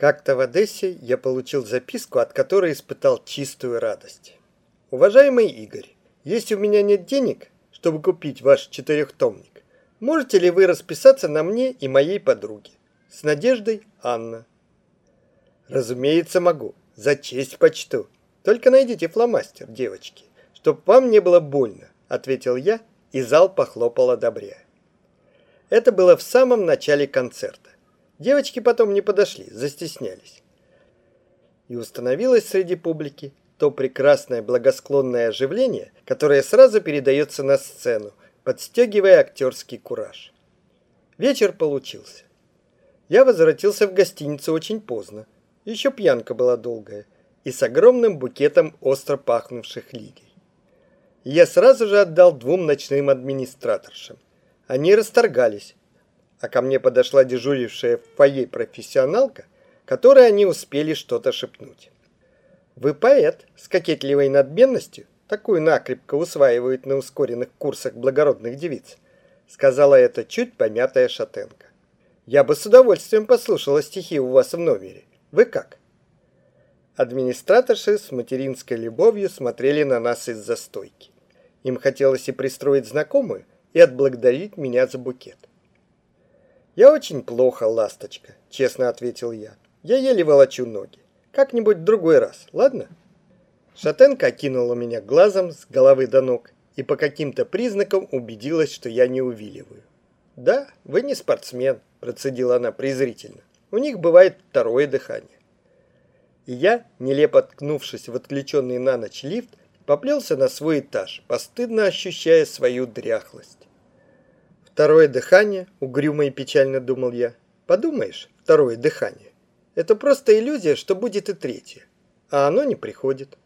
Как-то в Одессе я получил записку, от которой испытал чистую радость. Уважаемый Игорь, если у меня нет денег, чтобы купить ваш четырехтомник, можете ли вы расписаться на мне и моей подруге? С надеждой, Анна. Разумеется, могу. За честь почту. Только найдите фломастер, девочки, чтоб вам не было больно, ответил я, и зал похлопал одобряя. Это было в самом начале концерта. Девочки потом не подошли, застеснялись. И установилось среди публики то прекрасное благосклонное оживление, которое сразу передается на сцену, подстегивая актерский кураж. Вечер получился. Я возвратился в гостиницу очень поздно. Еще пьянка была долгая и с огромным букетом остро пахнувших лилий. Я сразу же отдал двум ночным администраторшам. Они расторгались, а ко мне подошла дежурившая в фойе профессионалка, которой они успели что-то шепнуть. «Вы поэт с кокетливой надменностью, такую накрепко усваивают на ускоренных курсах благородных девиц», сказала эта чуть помятая шатенка. «Я бы с удовольствием послушала стихи у вас в номере. Вы как?» Администраторши с материнской любовью смотрели на нас из-за стойки. Им хотелось и пристроить знакомую, и отблагодарить меня за букет. «Я очень плохо, ласточка», — честно ответил я. «Я еле волочу ноги. Как-нибудь в другой раз, ладно?» Шатенка окинула меня глазом с головы до ног и по каким-то признакам убедилась, что я не увиливаю. «Да, вы не спортсмен», — процедила она презрительно. «У них бывает второе дыхание». И я, нелепо ткнувшись в отключенный на ночь лифт, поплелся на свой этаж, постыдно ощущая свою дряхлость. Второе дыхание, угрюмо и печально думал я. Подумаешь, второе дыхание. Это просто иллюзия, что будет и третье. А оно не приходит.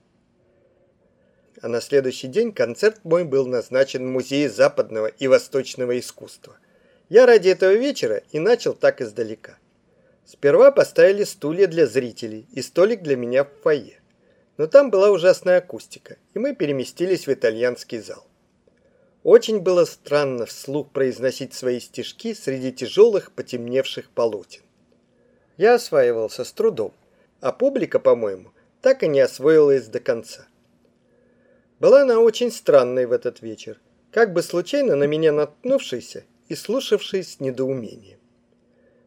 А на следующий день концерт мой был назначен в Музее западного и восточного искусства. Я ради этого вечера и начал так издалека. Сперва поставили стулья для зрителей и столик для меня в фойе. Но там была ужасная акустика, и мы переместились в итальянский зал. Очень было странно вслух произносить свои стишки среди тяжелых потемневших полотен. Я осваивался с трудом, а публика, по-моему, так и не освоилась до конца. Была она очень странной в этот вечер, как бы случайно на меня наткнувшейся и слушавшей с недоумением.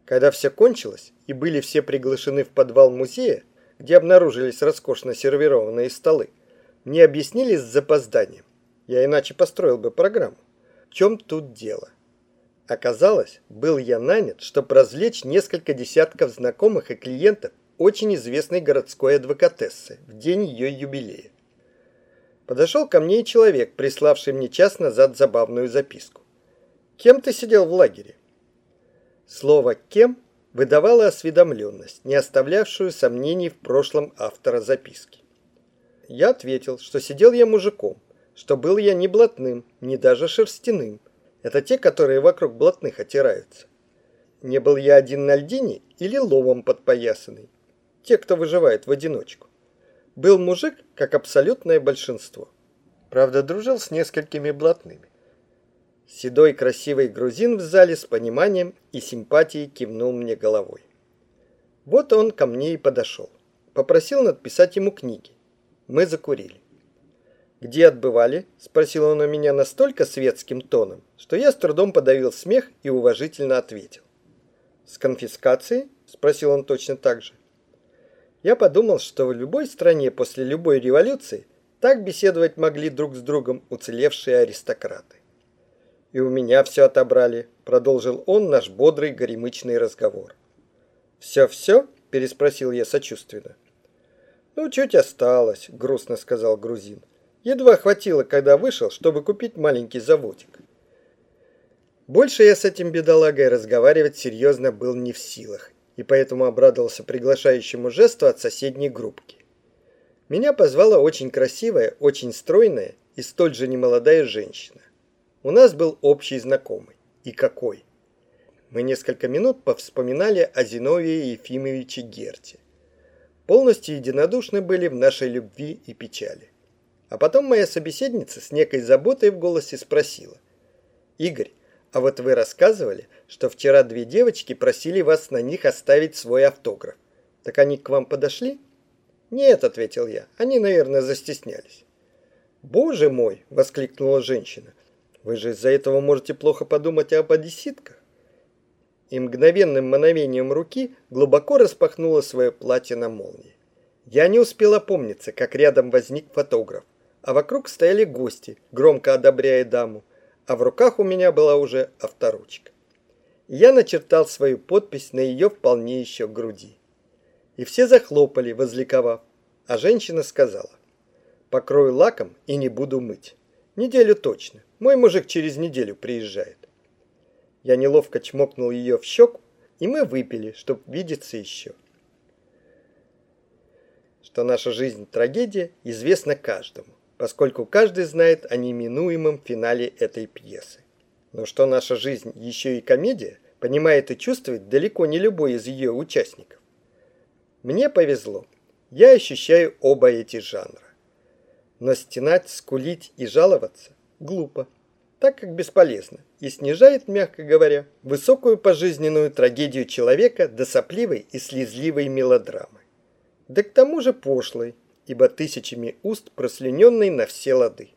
Когда все кончилось и были все приглашены в подвал музея, где обнаружились роскошно сервированные столы, мне объяснили с запозданием. Я иначе построил бы программу. В чем тут дело? Оказалось, был я нанят, чтобы развлечь несколько десятков знакомых и клиентов очень известной городской адвокатессы в день ее юбилея. Подошел ко мне и человек, приславший мне час назад забавную записку. «Кем ты сидел в лагере?» Слово «кем» выдавало осведомленность, не оставлявшую сомнений в прошлом автора записки. Я ответил, что сидел я мужиком, что был я не блатным, не даже шерстяным. Это те, которые вокруг блатных отираются. Не был я один на льдине или ловом подпоясанный. Те, кто выживает в одиночку. Был мужик, как абсолютное большинство. Правда, дружил с несколькими блатными. Седой красивый грузин в зале с пониманием и симпатией кивнул мне головой. Вот он ко мне и подошел. Попросил надписать ему книги. Мы закурили. «Где отбывали?» – спросил он у меня настолько светским тоном, что я с трудом подавил смех и уважительно ответил. «С конфискацией?» – спросил он точно так же. Я подумал, что в любой стране после любой революции так беседовать могли друг с другом уцелевшие аристократы. «И у меня все отобрали», – продолжил он наш бодрый горемычный разговор. «Все-все?» – переспросил я сочувственно. «Ну, чуть осталось», – грустно сказал грузин. Едва хватило, когда вышел, чтобы купить маленький заводик. Больше я с этим бедолагой разговаривать серьезно был не в силах, и поэтому обрадовался приглашающему жесту от соседней группки. Меня позвала очень красивая, очень стройная и столь же немолодая женщина. У нас был общий знакомый. И какой! Мы несколько минут повспоминали о Зиновии Ефимовиче Герте. Полностью единодушны были в нашей любви и печали. А потом моя собеседница с некой заботой в голосе спросила. «Игорь, а вот вы рассказывали, что вчера две девочки просили вас на них оставить свой автограф. Так они к вам подошли? Нет, ответил я. Они, наверное, застеснялись. Боже мой, воскликнула женщина. Вы же из-за этого можете плохо подумать об одесситках. И мгновенным мановением руки глубоко распахнула свое платье на молнии. Я не успел опомниться, как рядом возник фотограф, а вокруг стояли гости, громко одобряя даму, а в руках у меня была уже авторучка. Я начертал свою подпись на ее вполне еще груди. И все захлопали, возликовав, а женщина сказала, «Покрою лаком и не буду мыть. Неделю точно. Мой мужик через неделю приезжает». Я неловко чмокнул ее в щеку, и мы выпили, чтоб видеться еще что наша жизнь трагедия, известно каждому, поскольку каждый знает о неминуемом финале этой пьесы. Но что наша жизнь еще и комедия, понимает и чувствует далеко не любой из ее участников. Мне повезло. Я ощущаю оба эти жанра. Но стенать, скулить и жаловаться глупо, так как бесполезно и снижает, мягко говоря, высокую пожизненную трагедию человека до сопливой и слезливой мелодрамы да к тому же пошлый, ибо тысячами уст прослюненный на все лады.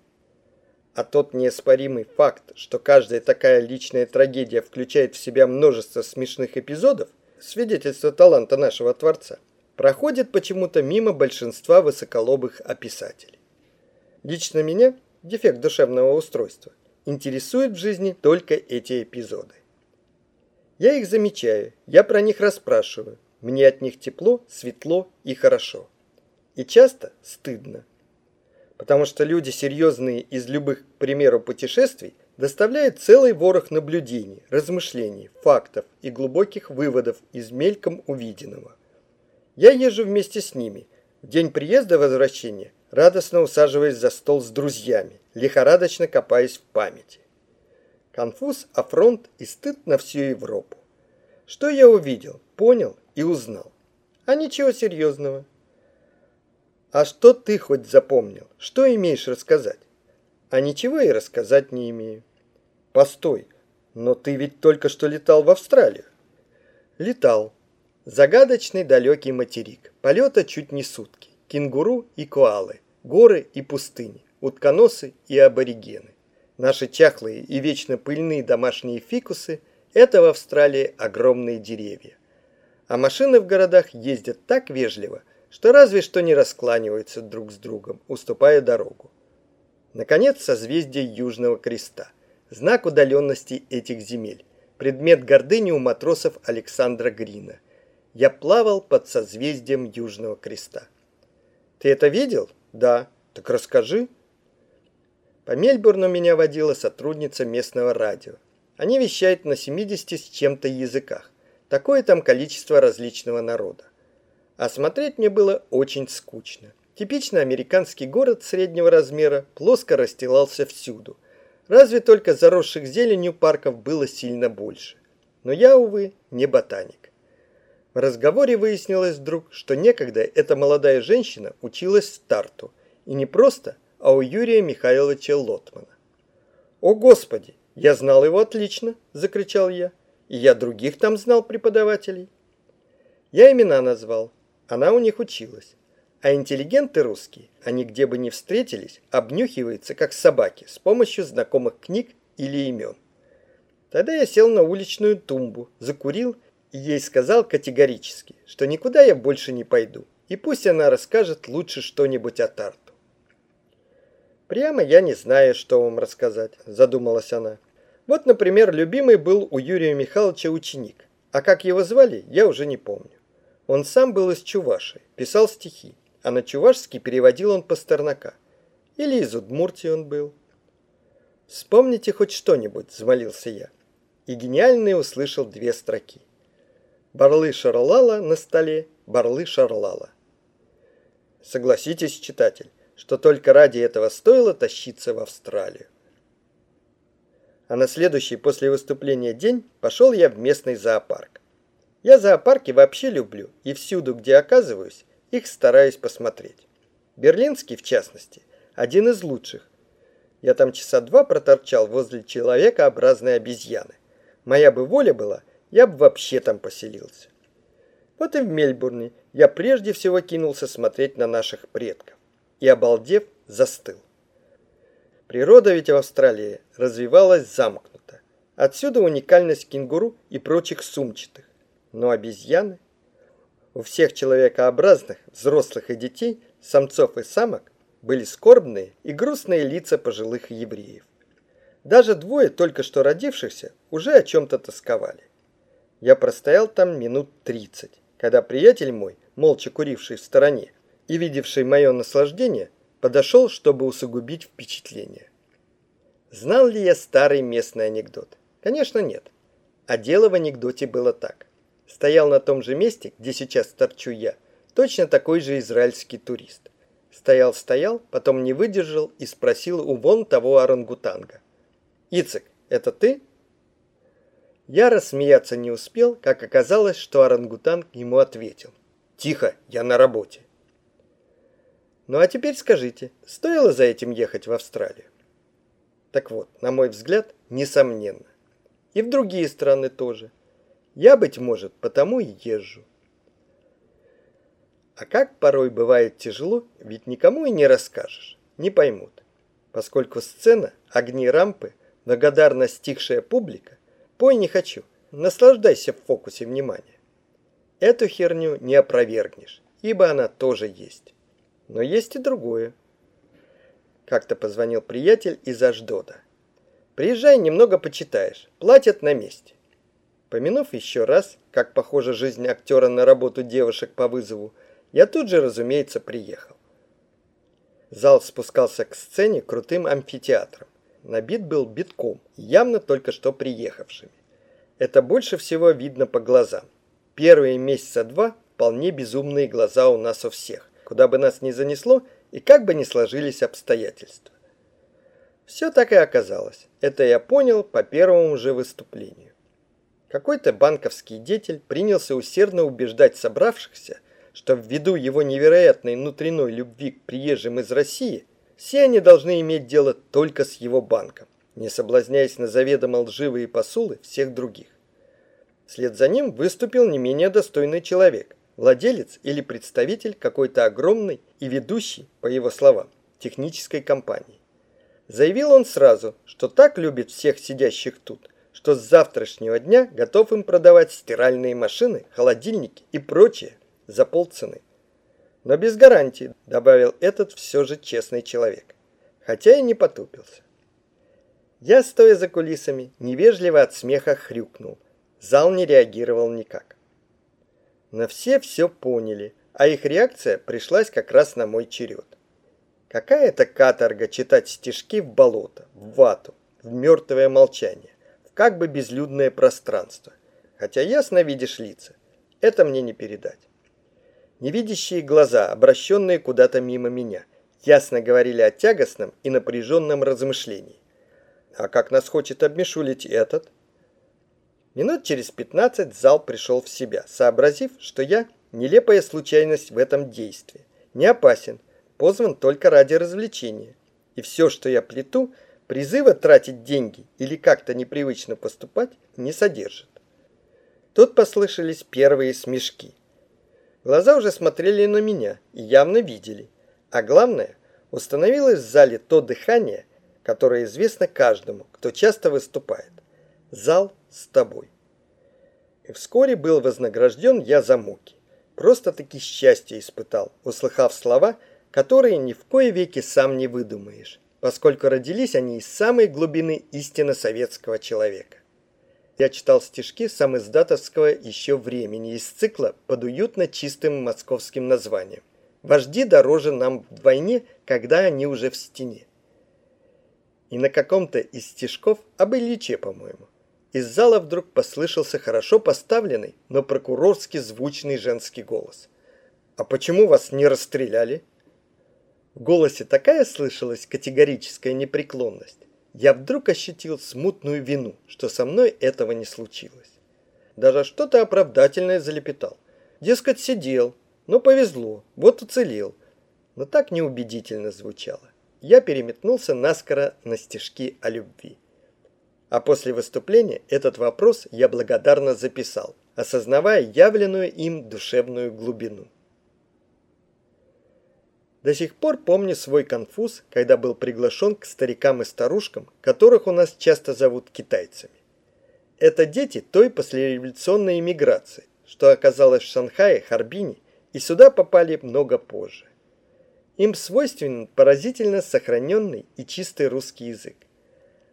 А тот неоспоримый факт, что каждая такая личная трагедия включает в себя множество смешных эпизодов, свидетельство таланта нашего Творца, проходит почему-то мимо большинства высоколобых описателей. Лично меня, дефект душевного устройства, интересует в жизни только эти эпизоды. Я их замечаю, я про них расспрашиваю, мне от них тепло, светло и хорошо. И часто стыдно. Потому что люди серьезные из любых, к примеру, путешествий доставляют целый ворох наблюдений, размышлений, фактов и глубоких выводов из мельком увиденного. Я езжу вместе с ними. В день приезда возвращения радостно усаживаясь за стол с друзьями, лихорадочно копаясь в памяти. Конфуз, афронт и стыд на всю Европу. Что я увидел, понял и узнал. А ничего серьезного. А что ты хоть запомнил? Что имеешь рассказать? А ничего и рассказать не имею. Постой, но ты ведь только что летал в Австралию. Летал. Загадочный далекий материк. Полета чуть не сутки. Кенгуру и коалы. Горы и пустыни. Утконосы и аборигены. Наши чахлые и вечно пыльные домашние фикусы – это в Австралии огромные деревья а машины в городах ездят так вежливо, что разве что не раскланиваются друг с другом, уступая дорогу. Наконец, созвездие Южного Креста, знак удаленности этих земель, предмет гордыни у матросов Александра Грина. Я плавал под созвездием Южного Креста. Ты это видел? Да. Так расскажи. По Мельбурну меня водила сотрудница местного радио. Они вещают на 70 с чем-то языках. Такое там количество различного народа. А смотреть мне было очень скучно. Типичный американский город среднего размера плоско расстилался всюду. Разве только заросших зеленью парков было сильно больше. Но я, увы, не ботаник. В разговоре выяснилось вдруг, что некогда эта молодая женщина училась старту. И не просто, а у Юрия Михайловича Лотмана. «О, Господи! Я знал его отлично!» – закричал я. И я других там знал преподавателей. Я имена назвал. Она у них училась. А интеллигенты русские, они где бы ни встретились, обнюхиваются, как собаки, с помощью знакомых книг или имен. Тогда я сел на уличную тумбу, закурил и ей сказал категорически, что никуда я больше не пойду, и пусть она расскажет лучше что-нибудь о Тарту. «Прямо я не знаю, что вам рассказать», – задумалась она. Вот, например, любимый был у Юрия Михайловича ученик, а как его звали, я уже не помню. Он сам был из Чуваши, писал стихи, а на чувашский переводил он Пастернака. Или из Удмуртии он был. «Вспомните хоть что-нибудь», – взмолился я. И гениальный услышал две строки. «Барлы шарлала на столе, барлы шарлала». Согласитесь, читатель, что только ради этого стоило тащиться в Австралию а на следующий после выступления день пошел я в местный зоопарк. Я зоопарки вообще люблю и всюду, где оказываюсь, их стараюсь посмотреть. Берлинский, в частности, один из лучших. Я там часа два проторчал возле человекообразной обезьяны. Моя бы воля была, я бы вообще там поселился. Вот и в Мельбурне я прежде всего кинулся смотреть на наших предков. И, обалдев, застыл. Природа ведь в Австралии развивалась замкнуто. Отсюда уникальность кенгуру и прочих сумчатых. Но обезьяны... У всех человекообразных, взрослых и детей, самцов и самок, были скорбные и грустные лица пожилых евреев. Даже двое только что родившихся уже о чем-то тосковали. Я простоял там минут тридцать, когда приятель мой, молча куривший в стороне и видевший мое наслаждение, подошел, чтобы усугубить впечатление. Знал ли я старый местный анекдот? Конечно, нет. А дело в анекдоте было так. Стоял на том же месте, где сейчас торчу я, точно такой же израильский турист. Стоял-стоял, потом не выдержал и спросил у вон того орангутанга. «Ицек, это ты?» Я рассмеяться не успел, как оказалось, что орангутанг ему ответил. «Тихо, я на работе». Ну а теперь скажите, стоило за этим ехать в Австралию? Так вот, на мой взгляд, несомненно. И в другие страны тоже. Я, быть может, потому и езжу. А как порой бывает тяжело, ведь никому и не расскажешь, не поймут. Поскольку сцена, огни рампы, благодарно стихшая публика, пой не хочу, наслаждайся в фокусе внимания. Эту херню не опровергнешь, ибо она тоже есть. Но есть и другое. Как-то позвонил приятель из Аждода. Приезжай, немного почитаешь, платят на месте. Помянув еще раз, как похожа жизнь актера на работу девушек по вызову, я тут же, разумеется, приехал. Зал спускался к сцене крутым амфитеатром. Набит был битком, явно только что приехавшими. Это больше всего видно по глазам. Первые месяца два вполне безумные глаза у нас у всех куда бы нас ни занесло и как бы ни сложились обстоятельства. Все так и оказалось. Это я понял по первому же выступлению. Какой-то банковский деятель принялся усердно убеждать собравшихся, что ввиду его невероятной внутренней любви к приезжим из России, все они должны иметь дело только с его банком, не соблазняясь на заведомо лживые посулы всех других. Вслед за ним выступил не менее достойный человек, владелец или представитель какой-то огромной и ведущей, по его словам, технической компании. Заявил он сразу, что так любит всех сидящих тут, что с завтрашнего дня готов им продавать стиральные машины, холодильники и прочее за полцены. Но без гарантии, добавил этот все же честный человек, хотя и не потупился. Я, стоя за кулисами, невежливо от смеха хрюкнул. Зал не реагировал никак. Но все все поняли, а их реакция пришлась как раз на мой черед. Какая это каторга читать стишки в болото, в вату, в мертвое молчание, как бы безлюдное пространство. Хотя ясно видишь лица. Это мне не передать. Невидящие глаза, обращенные куда-то мимо меня, ясно говорили о тягостном и напряженном размышлении. А как нас хочет обмешулить этот? Минут через пятнадцать зал пришел в себя, сообразив, что я нелепая случайность в этом действии, не опасен, позван только ради развлечения. И все, что я плету, призыва тратить деньги или как-то непривычно поступать не содержит. Тут послышались первые смешки. Глаза уже смотрели на меня и явно видели. А главное, установилось в зале то дыхание, которое известно каждому, кто часто выступает. Зал с тобой. И вскоре был вознагражден я за муки. Просто-таки счастье испытал, услыхав слова, которые ни в кои веки сам не выдумаешь, поскольку родились они из самой глубины истины советского человека. Я читал стишки сам издатовского еще времени из цикла под уютно чистым московским названием. «Вожди дороже нам вдвойне, когда они уже в стене». И на каком-то из стишков об Ильиче, по-моему. Из зала вдруг послышался хорошо поставленный, но прокурорски звучный женский голос. «А почему вас не расстреляли?» Голосе такая слышалась категорическая непреклонность. Я вдруг ощутил смутную вину, что со мной этого не случилось. Даже что-то оправдательное залепетал. Дескать, сидел, но повезло, вот уцелел. Но так неубедительно звучало. Я переметнулся наскоро на стежки о любви. А после выступления этот вопрос я благодарно записал, осознавая явленную им душевную глубину. До сих пор помню свой конфуз, когда был приглашен к старикам и старушкам, которых у нас часто зовут китайцами. Это дети той послереволюционной эмиграции, что оказалась в Шанхае, Харбине, и сюда попали много позже. Им свойственен поразительно сохраненный и чистый русский язык.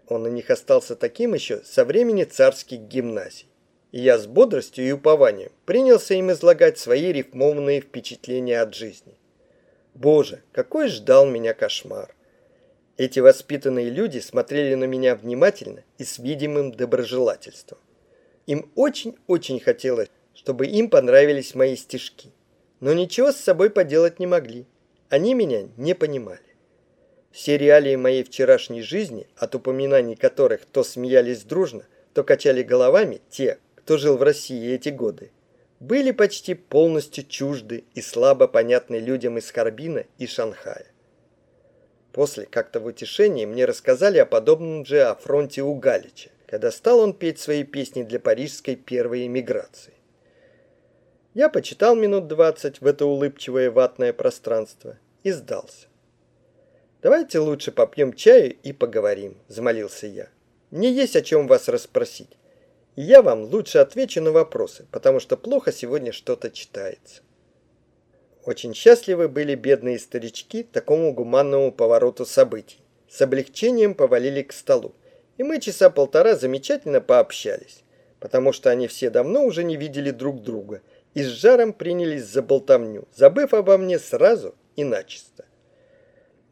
Он у них остался таким еще со времени царских гимназий. И я с бодростью и упованием принялся им излагать свои рифмованные впечатления от жизни. Боже, какой ждал меня кошмар! Эти воспитанные люди смотрели на меня внимательно и с видимым доброжелательством. Им очень-очень хотелось, чтобы им понравились мои стишки. Но ничего с собой поделать не могли. Они меня не понимали. Все реалии моей вчерашней жизни, от упоминаний которых то смеялись дружно, то качали головами те, кто жил в России эти годы, были почти полностью чужды и слабо понятны людям из Харбина и Шанхая. После как-то в утешении мне рассказали о подобном же о фронте у Галича, когда стал он петь свои песни для парижской первой эмиграции. Я почитал минут двадцать в это улыбчивое ватное пространство и сдался. «Давайте лучше попьем чаю и поговорим», – замолился я. «Мне есть о чем вас расспросить я вам лучше отвечу на вопросы, потому что плохо сегодня что-то читается. Очень счастливы были бедные старички такому гуманному повороту событий. С облегчением повалили к столу, и мы часа полтора замечательно пообщались, потому что они все давно уже не видели друг друга и с жаром принялись за болтовню, забыв обо мне сразу и начисто.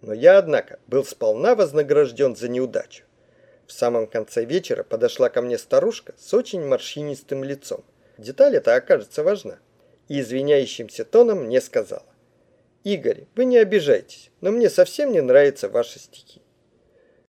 Но я, однако, был сполна вознагражден за неудачу. В самом конце вечера подошла ко мне старушка с очень морщинистым лицом. Деталь эта окажется важна. И извиняющимся тоном мне сказала. «Игорь, вы не обижайтесь, но мне совсем не нравятся ваши стихи.